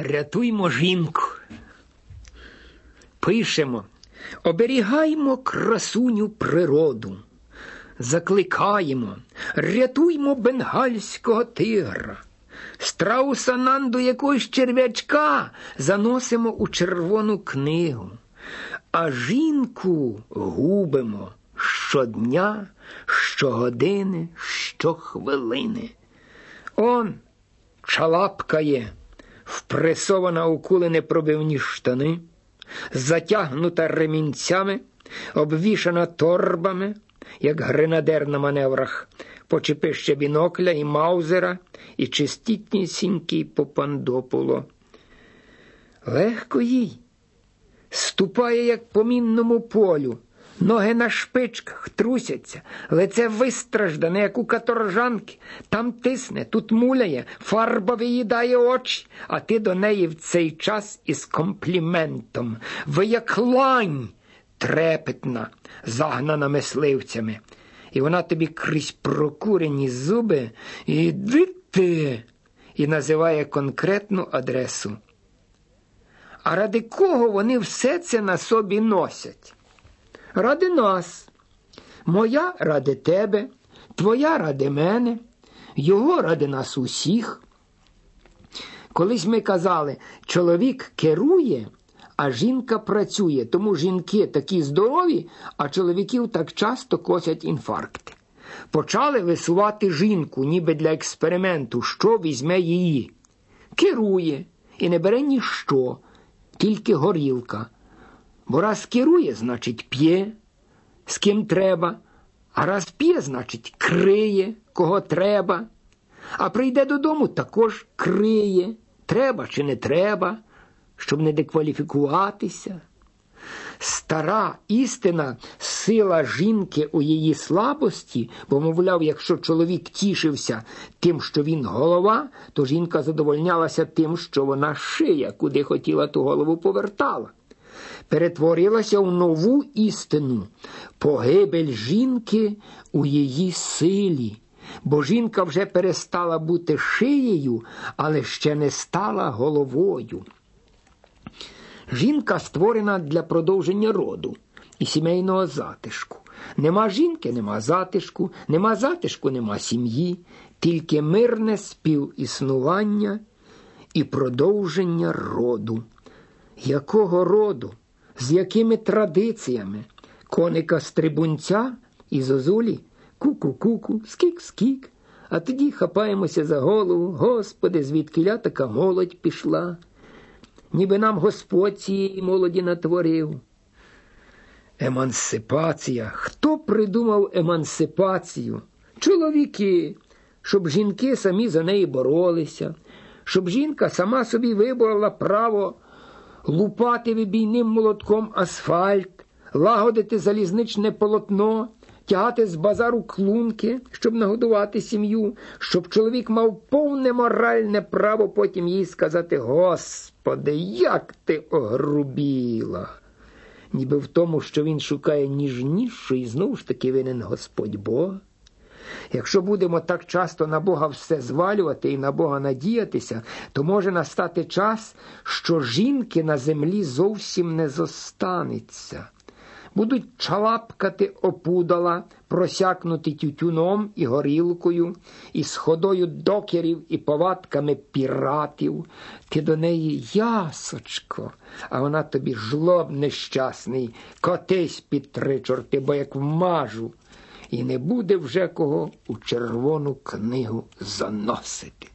Рятуймо жінку. Пишемо, оберігаймо красуню природу, закликаємо, рятуймо бенгальського тигра, страуса нанду якогось черв'ячка заносимо у червону книгу, а жінку губимо щодня, щогодини, щохвилини. Он чалапкає, впресована у кулини пробивні штани, затягнута ремінцями, обвішана торбами, як гренадер на маневрах, почепище бінокля і маузера, і чистітнісінький попандопуло. Легко їй ступає, як по мінному полю. Ноги на шпичках трусяться, лице вистраждане, як у каторжанки. Там тисне, тут муляє, фарба виїдає очі, а ти до неї в цей час із компліментом. Ви як лань трепетна, загнана мисливцями. І вона тобі крізь прокурені зуби іди ти і називає конкретну адресу. А ради кого вони все це на собі носять? Ради нас. Моя ради тебе, твоя ради мене, його ради нас усіх. Колись ми казали, чоловік керує, а жінка працює, тому жінки такі здорові, а чоловіків так часто косять інфаркти. Почали висувати жінку, ніби для експерименту, що візьме її. Керує і не бере ніщо, тільки горілка. Бо раз керує, значить, п'є, з ким треба, а раз п'є, значить, криє, кого треба. А прийде додому, також криє, треба чи не треба, щоб не декваліфікуватися. Стара істина, сила жінки у її слабості, бо, мовляв, якщо чоловік тішився тим, що він голова, то жінка задовольнялася тим, що вона шия, куди хотіла ту голову повертала перетворилася в нову істину, погибель жінки у її силі. Бо жінка вже перестала бути шиєю, але ще не стала головою. Жінка створена для продовження роду і сімейного затишку. Нема жінки, нема затишку, нема затишку, нема сім'ї, тільки мирне співіснування і продовження роду. Якого роду? З якими традиціями коника стрибунця і зозулі ку-ку-ку-ку, скік-скік. А тоді хапаємося за голову, Господи, звідкиля така молодь пішла, ніби нам Господь цієї молоді натворив. Емансипація. Хто придумав емансипацію? Чоловіки, щоб жінки самі за неї боролися, щоб жінка сама собі виборола право лупати вибійним молотком асфальт, лагодити залізничне полотно, тягати з базару клунки, щоб нагодувати сім'ю, щоб чоловік мав повне моральне право потім їй сказати: Господи, як ти огрубіла! Ніби в тому, що він шукає ніжнішої, знову ж таки винен Господь Бог. Якщо будемо так часто на Бога все звалювати і на Бога надіятися, то може настати час, що жінки на землі зовсім не зостанеться. Будуть чалапкати опудала, просякнути тютюном і горілкою, і сходою докерів і повадками піратів. Ти до неї ясочко, а вона тобі жлоб нещасний, котись під три чорти, бо як вмажу і не буде вже кого у червону книгу заносити.